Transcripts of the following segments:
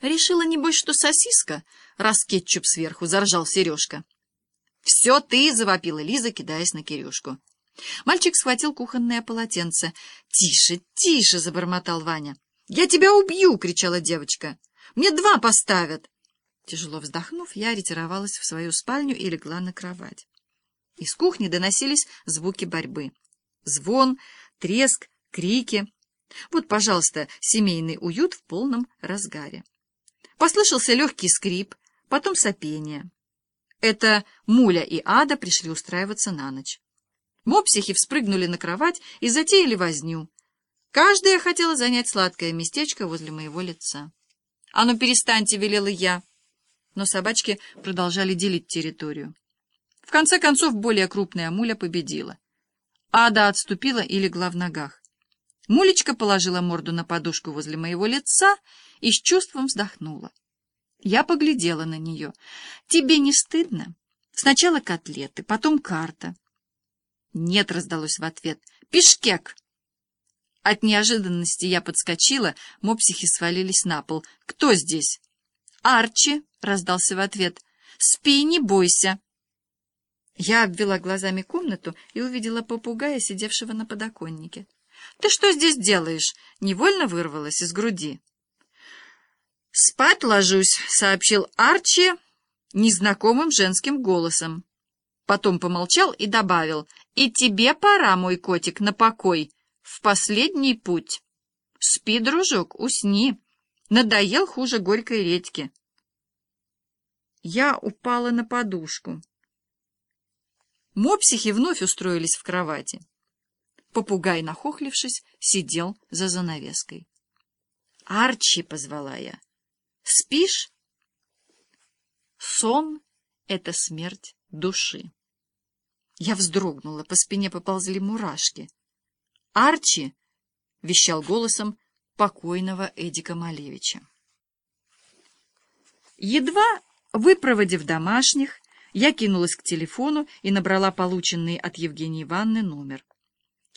Решила, небось, что сосиска, раз кетчуп сверху, заржал Сережка. «Все ты!» — завопила Лиза, кидаясь на Кирюшку. Мальчик схватил кухонное полотенце. «Тише, тише!» — забормотал Ваня. «Я тебя убью!» — кричала девочка. «Мне два поставят!» Тяжело вздохнув, я ретировалась в свою спальню и легла на кровать. Из кухни доносились звуки борьбы. Звон, треск, крики. Вот, пожалуйста, семейный уют в полном разгаре. Послышался легкий скрип, потом сопение. Это Муля и Ада пришли устраиваться на ночь. Мопсихи вспрыгнули на кровать и затеяли возню. Каждая хотела занять сладкое местечко возле моего лица. — А ну, перестаньте, — велела я. Но собачки продолжали делить территорию. В конце концов, более крупная муля победила. Ада отступила и легла в ногах. Мулечка положила морду на подушку возле моего лица и с чувством вздохнула. Я поглядела на нее. «Тебе не стыдно? Сначала котлеты, потом карта». «Нет», — раздалось в ответ. «Пешкек!» От неожиданности я подскочила, мопсихи свалились на пол. «Кто здесь?» «Арчи!» — раздался в ответ. «Спи, не бойся!» Я обвела глазами комнату и увидела попугая, сидевшего на подоконнике. «Ты что здесь делаешь?» — невольно вырвалась из груди. «Спать ложусь», — сообщил Арчи незнакомым женским голосом. Потом помолчал и добавил, «И тебе пора, мой котик, на покой, в последний путь. Спи, дружок, усни. Надоел хуже горькой редьки». Я упала на подушку. Мопсихи вновь устроились в кровати. Попугай, нахохлившись, сидел за занавеской. «Арчи!» — позвала я. Спишь? Сон — это смерть души. Я вздрогнула, по спине поползли мурашки. «Арчи!» — вещал голосом покойного Эдика Малевича. Едва выпроводив домашних, я кинулась к телефону и набрала полученный от Евгении Ивановны номер.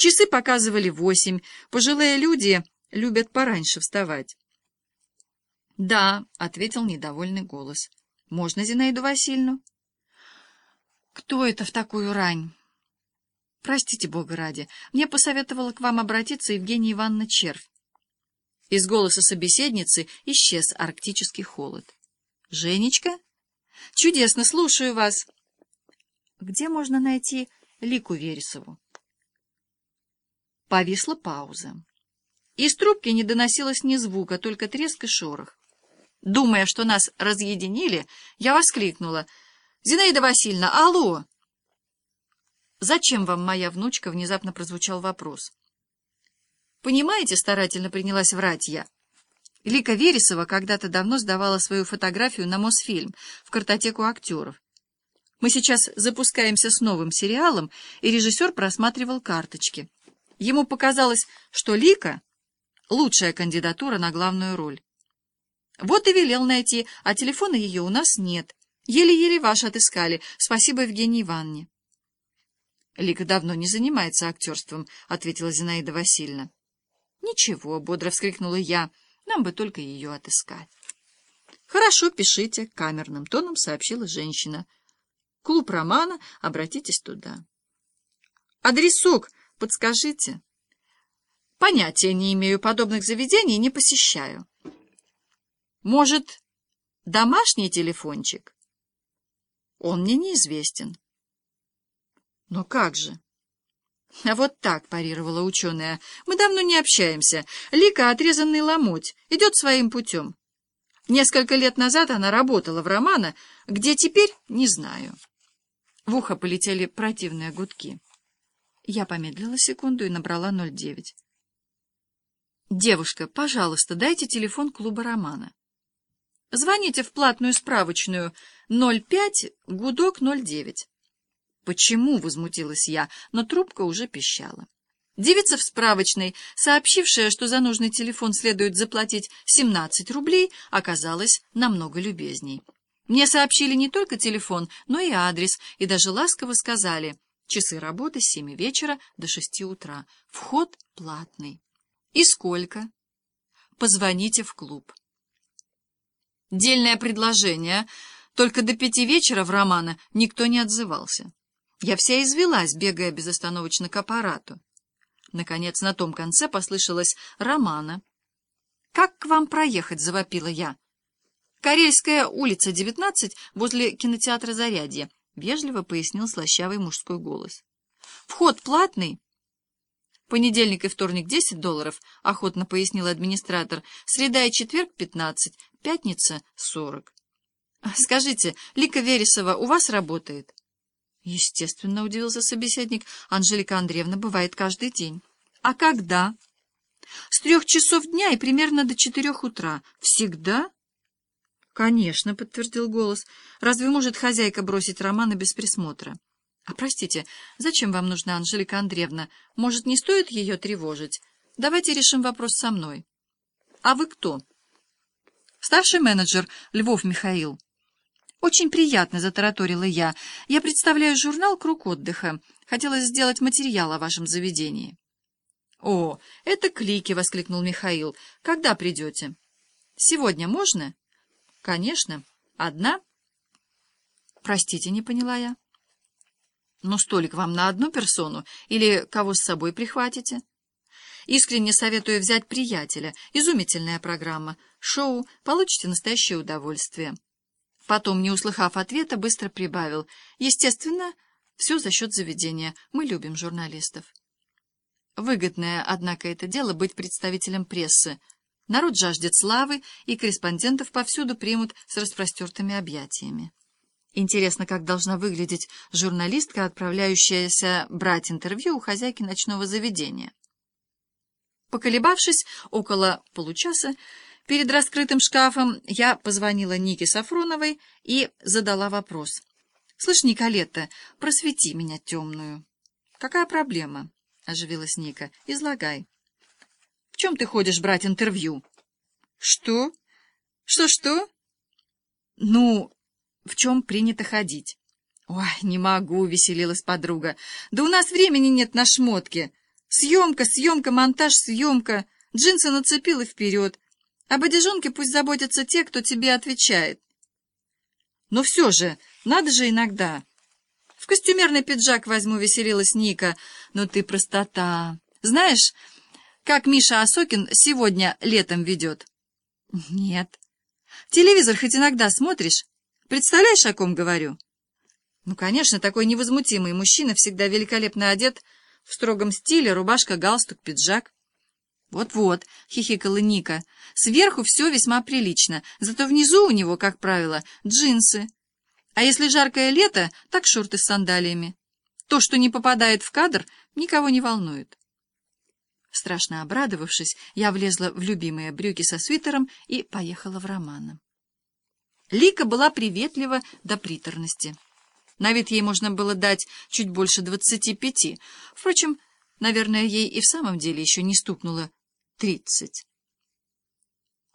Часы показывали восемь, пожилые люди любят пораньше вставать. — Да, — ответил недовольный голос. — Можно Зинаиду Васильевну? — Кто это в такую рань? — Простите, Бога ради, мне посоветовала к вам обратиться Евгения Ивановна Червь. Из голоса собеседницы исчез арктический холод. — Женечка? — Чудесно, слушаю вас. — Где можно найти Лику Вересову? Повисла пауза. Из трубки не доносилось ни звука, только треск и шорох. Думая, что нас разъединили, я воскликнула. «Зинаида Васильевна, алло!» «Зачем вам моя внучка?» — внезапно прозвучал вопрос. «Понимаете, старательно принялась врать я. Лика Вересова когда-то давно сдавала свою фотографию на Мосфильм в картотеку актеров. Мы сейчас запускаемся с новым сериалом, и режиссер просматривал карточки. Ему показалось, что Лика — лучшая кандидатура на главную роль. Вот и велел найти, а телефона ее у нас нет. Еле-еле ваш отыскали. Спасибо Евгении Ивановне. Лика давно не занимается актерством, — ответила Зинаида Васильевна. Ничего, — бодро вскрикнула я, — нам бы только ее отыскать. Хорошо, пишите, — камерным тоном сообщила женщина. Клуб романа, обратитесь туда. Адресок подскажите. Понятия не имею подобных заведений, не посещаю. Может, домашний телефончик? Он мне неизвестен. Но как же? А вот так, парировала ученая. Мы давно не общаемся. Лика — отрезанный ломоть, идет своим путем. Несколько лет назад она работала в Романа, где теперь — не знаю. В ухо полетели противные гудки. Я помедлила секунду и набрала 09. «Девушка, пожалуйста, дайте телефон клуба Романа». Звоните в платную справочную 05 гудок 09. Почему? возмутилась я, но трубка уже пищала. Девица в справочной, сообщившая, что за нужный телефон следует заплатить 17 рублей, оказалась намного любезней. Мне сообщили не только телефон, но и адрес, и даже ласково сказали часы работы с 7 вечера до 6 утра. Вход платный. И сколько? Позвоните в клуб. Дельное предложение. Только до пяти вечера в Романа никто не отзывался. Я вся извелась, бегая безостановочно к аппарату. Наконец, на том конце послышалась Романа. «Как к вам проехать?» — завопила я. «Карельская улица, 19, возле кинотеатра «Зарядье», — вежливо пояснил слащавый мужской голос. «Вход платный?» «Понедельник и вторник — 10 долларов», — охотно пояснил администратор. «Среда и четверг — 15, пятница — 40». «Скажите, Лика Вересова у вас работает?» Естественно, удивился собеседник. Анжелика Андреевна бывает каждый день. А когда? С трех часов дня и примерно до четырех утра. Всегда? Конечно, подтвердил голос. Разве может хозяйка бросить Романа без присмотра? А простите, зачем вам нужна Анжелика Андреевна? Может, не стоит ее тревожить? Давайте решим вопрос со мной. А вы кто? Старший менеджер Львов Михаил. «Очень приятно», — затараторила я. «Я представляю журнал «Круг отдыха». Хотелось сделать материал о вашем заведении». «О, это клики!» — воскликнул Михаил. «Когда придете?» «Сегодня можно?» «Конечно. Одна?» «Простите, не поняла я». «Ну, столик вам на одну персону или кого с собой прихватите?» «Искренне советую взять приятеля. Изумительная программа. Шоу. Получите настоящее удовольствие». Потом, не услыхав ответа, быстро прибавил. Естественно, все за счет заведения. Мы любим журналистов. Выгодное, однако, это дело быть представителем прессы. Народ жаждет славы, и корреспондентов повсюду примут с распростертыми объятиями. Интересно, как должна выглядеть журналистка, отправляющаяся брать интервью у хозяйки ночного заведения. Поколебавшись около получаса, Перед раскрытым шкафом я позвонила Нике Сафроновой и задала вопрос. — Слышь, Николетта, просвети меня темную. — Какая проблема? — оживилась Ника. — Излагай. — чем ты ходишь брать интервью? — Что? Что-что? — Ну, в чем принято ходить? — Ой, не могу, — веселилась подруга. — Да у нас времени нет на шмотки. Съемка, съемка, монтаж, съемка. Джинсы нацепил и вперед. Об одежонке пусть заботятся те, кто тебе отвечает. Но все же, надо же иногда. В костюмерный пиджак возьму, веселилась Ника. Но ты простота. Знаешь, как Миша Осокин сегодня летом ведет? Нет. Телевизор хоть иногда смотришь? Представляешь, о ком говорю? Ну, конечно, такой невозмутимый мужчина всегда великолепно одет, в строгом стиле, рубашка, галстук, пиджак. «Вот-вот», — хихикала Ника, — «сверху все весьма прилично, зато внизу у него, как правило, джинсы. А если жаркое лето, так шорты с сандалиями. То, что не попадает в кадр, никого не волнует». Страшно обрадовавшись, я влезла в любимые брюки со свитером и поехала в Романа. Лика была приветлива до приторности. На вид ей можно было дать чуть больше двадцати пяти. Впрочем, наверное, ей и в самом деле еще не стукнуло тридцать.